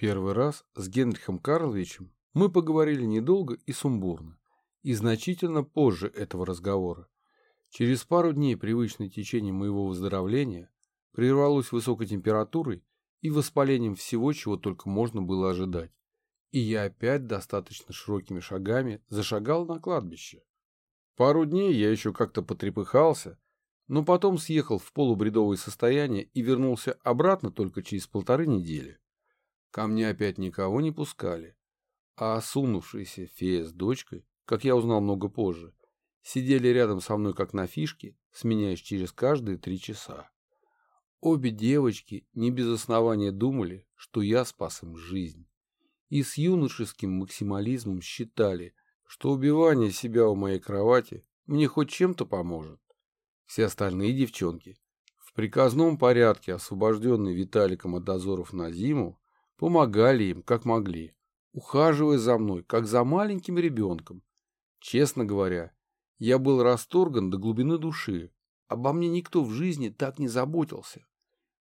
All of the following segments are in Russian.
Первый раз с Генрихом Карловичем мы поговорили недолго и сумбурно, и значительно позже этого разговора. Через пару дней привычное течение моего выздоровления прервалось высокой температурой и воспалением всего, чего только можно было ожидать. И я опять достаточно широкими шагами зашагал на кладбище. Пару дней я еще как-то потрепыхался, но потом съехал в полубредовое состояние и вернулся обратно только через полторы недели. Ко мне опять никого не пускали, а осунувшаяся фея с дочкой, как я узнал много позже, сидели рядом со мной как на фишке, сменяясь через каждые три часа. Обе девочки не без основания думали, что я спас им жизнь. И с юношеским максимализмом считали, что убивание себя у моей кровати мне хоть чем-то поможет. Все остальные девчонки, в приказном порядке освобожденные Виталиком от дозоров на зиму, помогали им как могли, ухаживая за мной, как за маленьким ребенком. Честно говоря, я был расторган до глубины души. Обо мне никто в жизни так не заботился.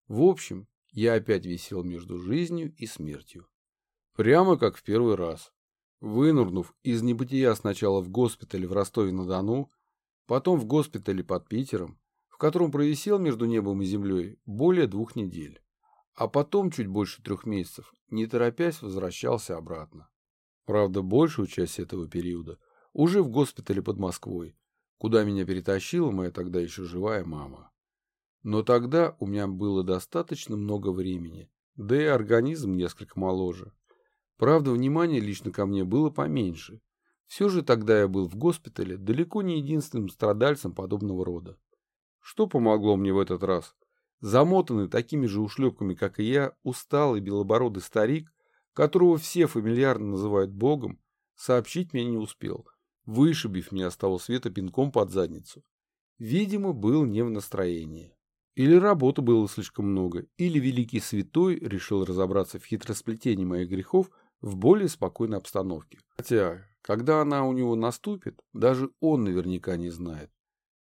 В общем, я опять висел между жизнью и смертью. Прямо как в первый раз. Вынурнув из небытия сначала в госпитале в Ростове-на-Дону, потом в госпитале под Питером, в котором провисел между небом и землей более двух недель, а потом чуть больше трех месяцев, не торопясь, возвращался обратно. Правда, большую часть этого периода уже в госпитале под Москвой, куда меня перетащила моя тогда еще живая мама. Но тогда у меня было достаточно много времени, да и организм несколько моложе. Правда, внимания лично ко мне было поменьше. Все же тогда я был в госпитале далеко не единственным страдальцем подобного рода. Что помогло мне в этот раз? Замотанный такими же ушлепками, как и я, усталый белобородый старик, которого все фамильярно называют богом, сообщить мне не успел, вышибив меня с того света пинком под задницу. Видимо, был не в настроении. Или работы было слишком много, или великий святой решил разобраться в хитросплетении моих грехов в более спокойной обстановке. Хотя, когда она у него наступит, даже он наверняка не знает.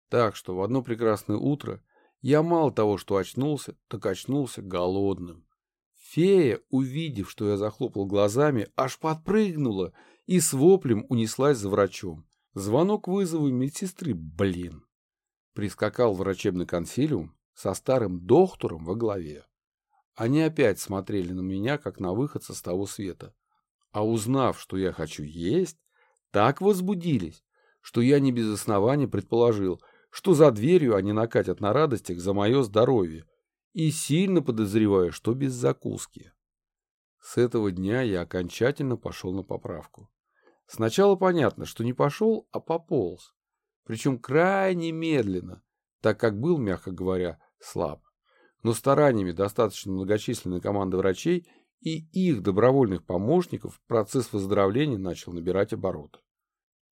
Так что в одно прекрасное утро я мало того, что очнулся, так очнулся голодным. Фея, увидев, что я захлопал глазами, аж подпрыгнула и с воплем унеслась за врачом. Звонок вызова медсестры, блин. Прискакал врачебный консилиум, со старым доктором во главе. Они опять смотрели на меня, как на выходца с того света. А узнав, что я хочу есть, так возбудились, что я не без основания предположил, что за дверью они накатят на радостях за мое здоровье, и сильно подозреваю, что без закуски. С этого дня я окончательно пошел на поправку. Сначала понятно, что не пошел, а пополз. Причем крайне медленно, так как был, мягко говоря, слаб. Но стараниями достаточно многочисленной команды врачей и их добровольных помощников процесс выздоровления начал набирать обороты.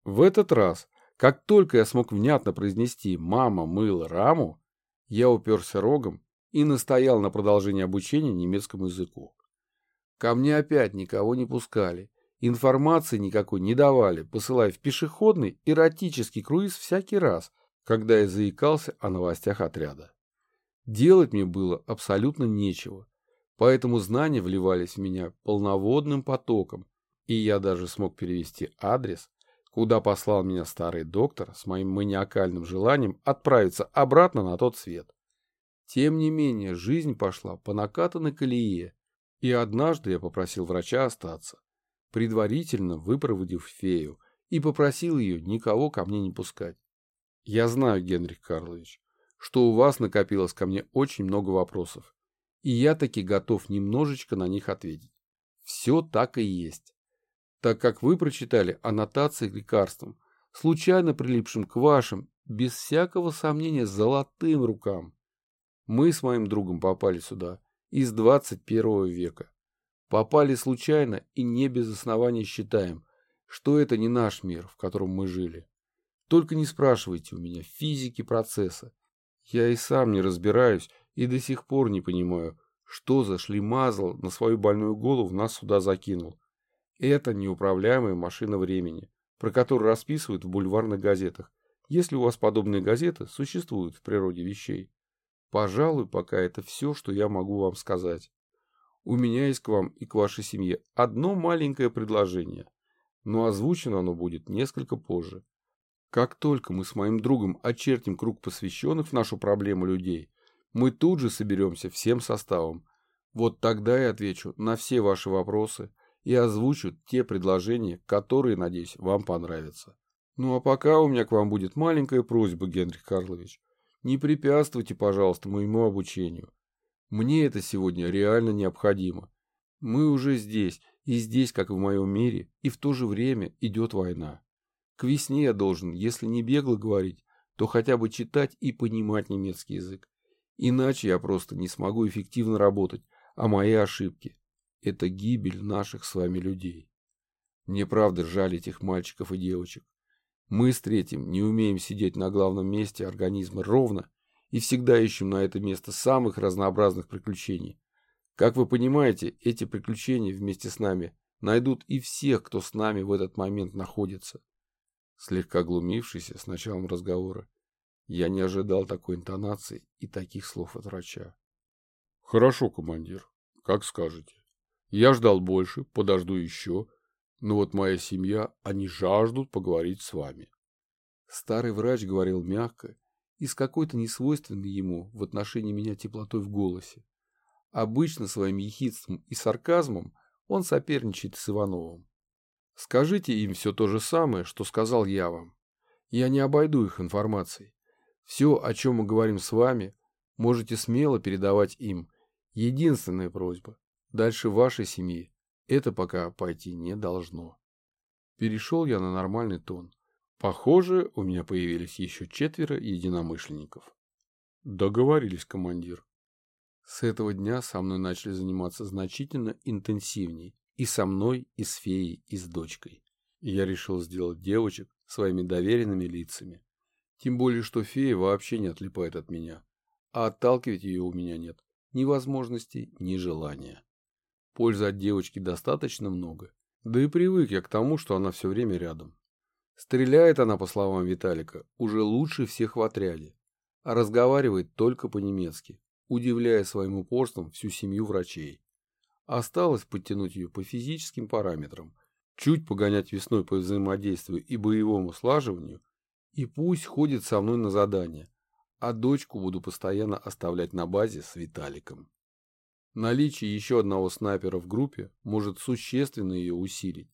В этот раз, как только я смог внятно произнести «мама мыла раму», я уперся рогом и настоял на продолжении обучения немецкому языку. Ко мне опять никого не пускали, информации никакой не давали, посылая в пешеходный эротический круиз всякий раз, когда я заикался о новостях отряда. Делать мне было абсолютно нечего, поэтому знания вливались в меня полноводным потоком, и я даже смог перевести адрес, куда послал меня старый доктор с моим маниакальным желанием отправиться обратно на тот свет. Тем не менее, жизнь пошла по накатанной колее, и однажды я попросил врача остаться, предварительно выпроводив фею, и попросил ее никого ко мне не пускать. Я знаю, Генрих Карлович, что у вас накопилось ко мне очень много вопросов, и я таки готов немножечко на них ответить. Все так и есть. Так как вы прочитали аннотации к лекарствам, случайно прилипшим к вашим, без всякого сомнения, золотым рукам. Мы с моим другом попали сюда из 21 века. Попали случайно и не без основания считаем, что это не наш мир, в котором мы жили. Только не спрашивайте у меня физики процесса, я и сам не разбираюсь и до сих пор не понимаю, что за шлемазл на свою больную голову нас сюда закинул. Это неуправляемая машина времени, про которую расписывают в бульварных газетах, если у вас подобные газеты существуют в природе вещей. Пожалуй, пока это все, что я могу вам сказать. У меня есть к вам и к вашей семье одно маленькое предложение, но озвучено оно будет несколько позже. Как только мы с моим другом очертим круг посвященных в нашу проблему людей, мы тут же соберемся всем составом. Вот тогда я отвечу на все ваши вопросы и озвучу те предложения, которые, надеюсь, вам понравятся. Ну а пока у меня к вам будет маленькая просьба, Генрих Карлович. Не препятствуйте, пожалуйста, моему обучению. Мне это сегодня реально необходимо. Мы уже здесь, и здесь, как в моем мире, и в то же время идет война. К весне я должен, если не бегло говорить, то хотя бы читать и понимать немецкий язык. Иначе я просто не смогу эффективно работать, а мои ошибки – это гибель наших с вами людей. Мне правда жаль этих мальчиков и девочек. Мы с третьим не умеем сидеть на главном месте организма ровно и всегда ищем на это место самых разнообразных приключений. Как вы понимаете, эти приключения вместе с нами найдут и всех, кто с нами в этот момент находится. Слегка глумившийся с началом разговора, я не ожидал такой интонации и таких слов от врача. Хорошо, командир, как скажете. Я ждал больше, подожду еще, но вот моя семья, они жаждут поговорить с вами. Старый врач говорил мягко и с какой-то несвойственной ему в отношении меня теплотой в голосе. Обычно своим ехидством и сарказмом он соперничает с Ивановым. Скажите им все то же самое, что сказал я вам. Я не обойду их информацией. Все, о чем мы говорим с вами, можете смело передавать им. Единственная просьба. Дальше вашей семьи это пока пойти не должно. Перешел я на нормальный тон. Похоже, у меня появились еще четверо единомышленников. Договорились, командир. С этого дня со мной начали заниматься значительно интенсивней. И со мной, и с феей, и с дочкой. Я решил сделать девочек своими доверенными лицами. Тем более, что фея вообще не отлипает от меня. А отталкивать ее у меня нет ни возможности, ни желания. Пользы от девочки достаточно много. Да и привык я к тому, что она все время рядом. Стреляет она, по словам Виталика, уже лучше всех в отряде, а разговаривает только по-немецки, удивляя своим упорством всю семью врачей. Осталось подтянуть ее по физическим параметрам, чуть погонять весной по взаимодействию и боевому слаживанию, и пусть ходит со мной на задание, а дочку буду постоянно оставлять на базе с Виталиком. Наличие еще одного снайпера в группе может существенно ее усилить.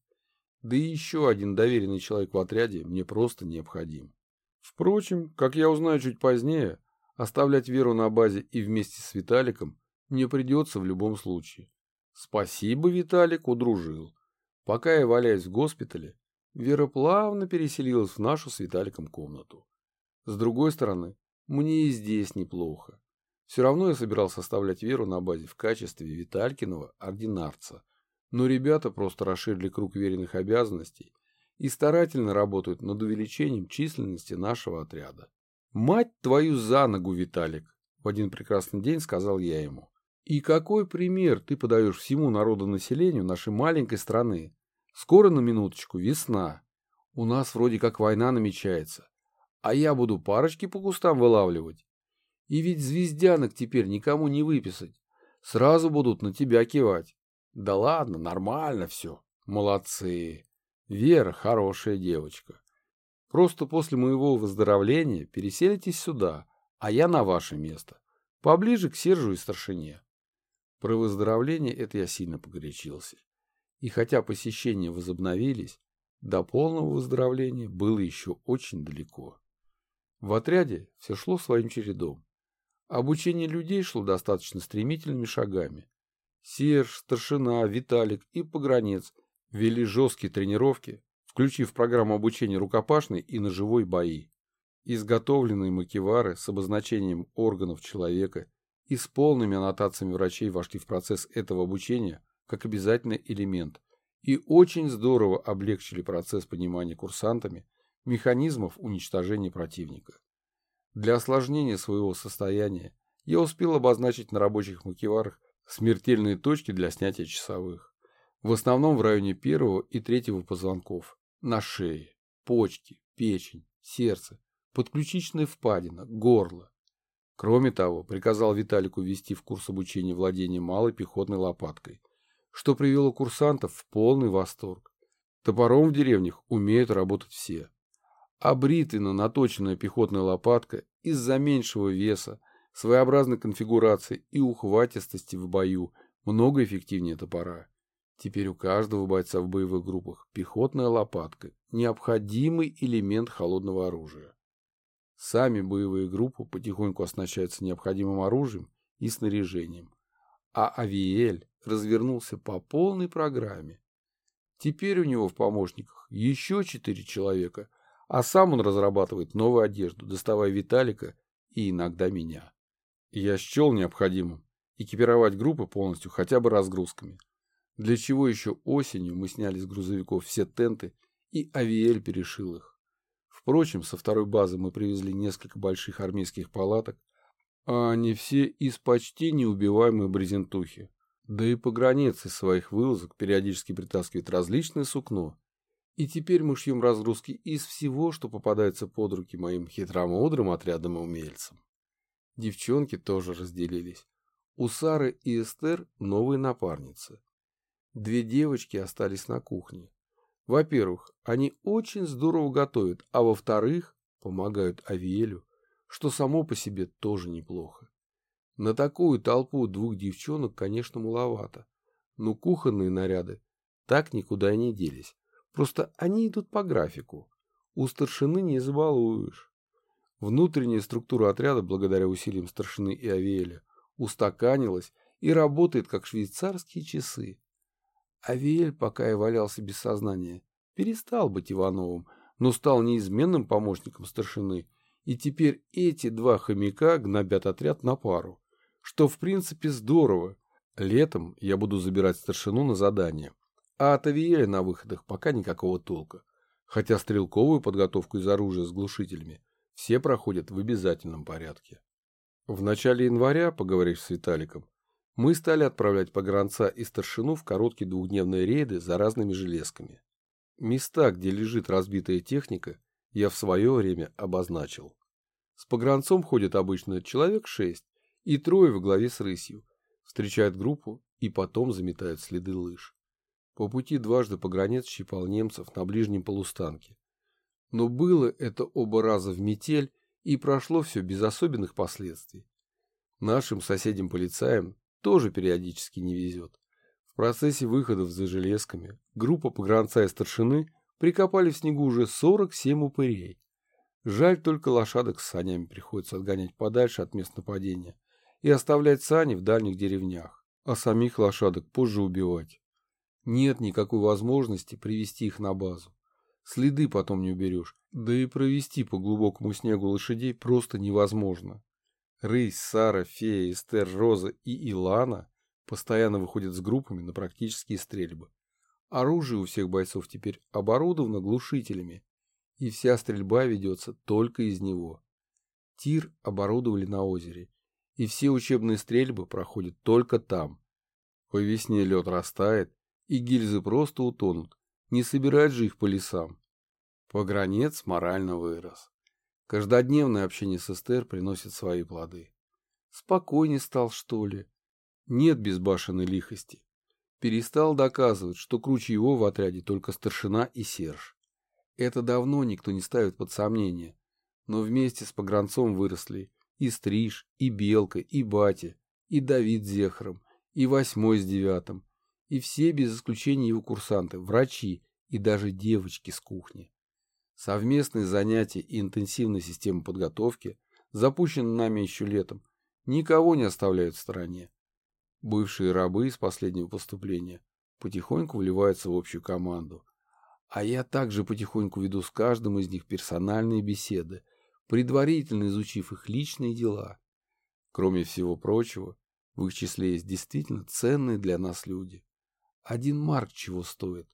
Да и еще один доверенный человек в отряде мне просто необходим. Впрочем, как я узнаю чуть позднее, оставлять Веру на базе и вместе с Виталиком мне придется в любом случае. Спасибо, Виталик, удружил. Пока я валяюсь в госпитале, Вера плавно переселилась в нашу с Виталиком комнату. С другой стороны, мне и здесь неплохо. Все равно я собирался оставлять Веру на базе в качестве Виталькиного ординарца. Но ребята просто расширили круг веренных обязанностей и старательно работают над увеличением численности нашего отряда. «Мать твою за ногу, Виталик!» В один прекрасный день сказал я ему. «И какой пример ты подаешь всему народонаселению нашей маленькой страны? Скоро на минуточку весна. У нас вроде как война намечается. А я буду парочки по кустам вылавливать. И ведь звездянок теперь никому не выписать. Сразу будут на тебя кивать. Да ладно, нормально все. Молодцы. Вера хорошая девочка. Просто после моего выздоровления переселитесь сюда, а я на ваше место. Поближе к Сержу и старшине. Про выздоровление это я сильно погорячился. И хотя посещения возобновились, до полного выздоровления было еще очень далеко. В отряде все шло своим чередом. Обучение людей шло достаточно стремительными шагами. Серж, старшина, Виталик и погранец вели жесткие тренировки, включив программу обучения рукопашной и ножевой бои. Изготовленные макевары с обозначением органов человека и с полными аннотациями врачей вошли в процесс этого обучения как обязательный элемент и очень здорово облегчили процесс понимания курсантами механизмов уничтожения противника. Для осложнения своего состояния я успел обозначить на рабочих макеварах смертельные точки для снятия часовых. В основном в районе первого и третьего позвонков, на шее, почки, печень, сердце, подключичная впадина, горло. Кроме того, приказал Виталику ввести в курс обучения владения малой пехотной лопаткой, что привело курсантов в полный восторг. Топором в деревнях умеют работать все. А бритвенно наточенная пехотная лопатка из-за меньшего веса, своеобразной конфигурации и ухватистости в бою много эффективнее топора. Теперь у каждого бойца в боевых группах пехотная лопатка – необходимый элемент холодного оружия. Сами боевые группы потихоньку оснащаются необходимым оружием и снаряжением. А Авиэль развернулся по полной программе. Теперь у него в помощниках еще четыре человека, а сам он разрабатывает новую одежду, доставая Виталика и иногда меня. Я счел необходимым экипировать группы полностью хотя бы разгрузками – для чего еще осенью мы сняли с грузовиков все тенты, и Авиэль перешил их. Впрочем, со второй базы мы привезли несколько больших армейских палаток, а они все из почти неубиваемой брезентухи. Да и по границе своих вылазок периодически притаскивает различное сукно. И теперь мы шьем разгрузки из всего, что попадается под руки моим хитромудрым отрядом умельцам. Девчонки тоже разделились. У Сары и Эстер новые напарницы. Две девочки остались на кухне. Во-первых, они очень здорово готовят, а во-вторых, помогают Авиэлю, что само по себе тоже неплохо. На такую толпу двух девчонок, конечно, маловато, но кухонные наряды так никуда и не делись. Просто они идут по графику. У старшины не забалуешь. Внутренняя структура отряда, благодаря усилиям старшины и Авиэля, устаканилась и работает как швейцарские часы. Авиэль, пока я валялся без сознания, перестал быть Ивановым, но стал неизменным помощником старшины, и теперь эти два хомяка гнобят отряд на пару, что в принципе здорово. Летом я буду забирать старшину на задание, а от Авиэля на выходах пока никакого толка, хотя стрелковую подготовку из оружия с глушителями все проходят в обязательном порядке. В начале января, поговорив с Виталиком, мы стали отправлять погранца и старшину в короткие двухдневные рейды за разными железками. Места, где лежит разбитая техника, я в свое время обозначил. С погранцом ходит обычно человек шесть и трое в главе с рысью, встречают группу и потом заметают следы лыж. По пути дважды погранец щипал немцев на ближнем полустанке. Но было это оба раза в метель, и прошло все без особенных последствий. Нашим соседям-полицаям тоже периодически не везет. В процессе выходов за железками группа погранца и старшины прикопали в снегу уже 47 упырей. Жаль только лошадок с санями приходится отгонять подальше от мест нападения и оставлять сани в дальних деревнях, а самих лошадок позже убивать. Нет никакой возможности привести их на базу. Следы потом не уберешь, да и провести по глубокому снегу лошадей просто невозможно. Рысь, Сара, Фея, Эстер, Роза и Илана постоянно выходят с группами на практические стрельбы. Оружие у всех бойцов теперь оборудовано глушителями, и вся стрельба ведется только из него. Тир оборудовали на озере, и все учебные стрельбы проходят только там. По весне лед растает, и гильзы просто утонут, не собирать же их по лесам. Погранец морально вырос. Каждодневное общение с Эстер приносит свои плоды. Спокойнее стал, что ли? Нет безбашенной лихости. Перестал доказывать, что круче его в отряде только старшина и Серж. Это давно никто не ставит под сомнение. Но вместе с погранцом выросли и Стриж, и Белка, и Батя, и Давид с Зехаром, и Восьмой с Девятым, и все без исключения его курсанты, врачи и даже девочки с кухни. Совместные занятия и интенсивная система подготовки, запущенная нами еще летом, никого не оставляют в стороне. Бывшие рабы из последнего поступления потихоньку вливаются в общую команду. А я также потихоньку веду с каждым из них персональные беседы, предварительно изучив их личные дела. Кроме всего прочего, в их числе есть действительно ценные для нас люди. Один марк чего стоит.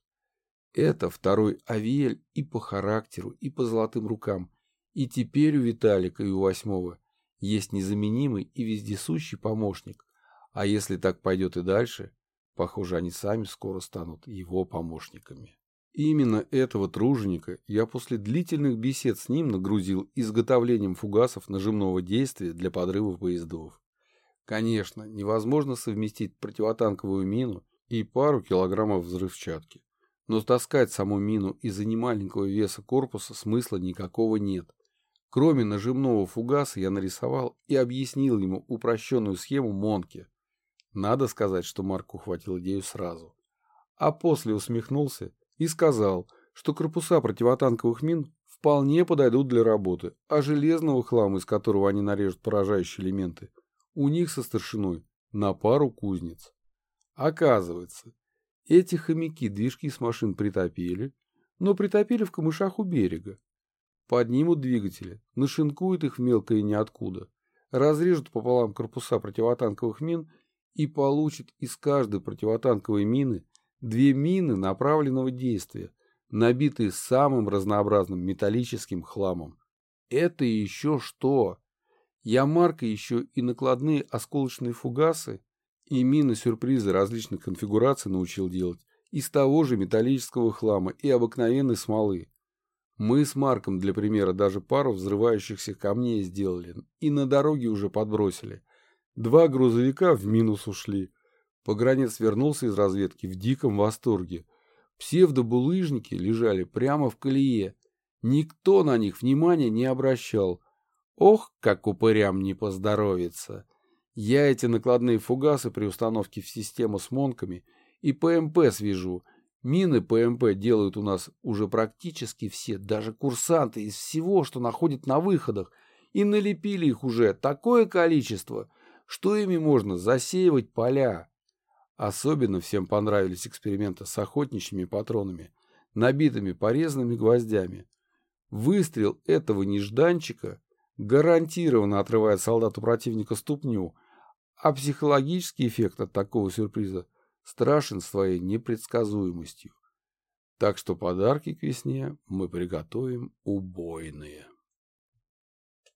Это второй Авиэль и по характеру, и по золотым рукам. И теперь у Виталика и у восьмого есть незаменимый и вездесущий помощник. А если так пойдет и дальше, похоже, они сами скоро станут его помощниками. Именно этого труженика я после длительных бесед с ним нагрузил изготовлением фугасов нажимного действия для подрыва поездов. Конечно, невозможно совместить противотанковую мину и пару килограммов взрывчатки. Но таскать саму мину из-за немаленького веса корпуса смысла никакого нет. Кроме нажимного фугаса я нарисовал и объяснил ему упрощенную схему Монки. Надо сказать, что Марк ухватил идею сразу. А после усмехнулся и сказал, что корпуса противотанковых мин вполне подойдут для работы, а железного хлама, из которого они нарежут поражающие элементы, у них со старшиной на пару кузнец. Оказывается, эти хомяки движки с машин притопили, но притопили в камышах у берега. Поднимут двигатели, нашинкуют их в мелкое ниоткуда, разрежут пополам корпуса противотанковых мин и получат из каждой противотанковой мины Две мины направленного действия, набитые самым разнообразным металлическим хламом. Это еще что? Я Марка еще и накладные осколочные фугасы и мины-сюрпризы различных конфигураций научил делать из того же металлического хлама и обыкновенной смолы. Мы с Марком для примера даже пару взрывающихся камней сделали и на дороге уже подбросили. Два грузовика в минус ушли, Погранец вернулся из разведки в диком восторге. Псевдобулыжники лежали прямо в колее. Никто на них внимания не обращал. Ох, как упырям не поздоровится. Я эти накладные фугасы при установке в систему с монками и ПМП свяжу. Мины ПМП делают у нас уже практически все, даже курсанты из всего, что находят на выходах, и налепили их уже такое количество, что ими можно засеивать поля. Особенно всем понравились эксперименты с охотничьими патронами, набитыми порезанными гвоздями. Выстрел этого нежданчика гарантированно отрывает солдату противника ступню, а психологический эффект от такого сюрприза страшен своей непредсказуемостью. Так что подарки к весне мы приготовим убойные.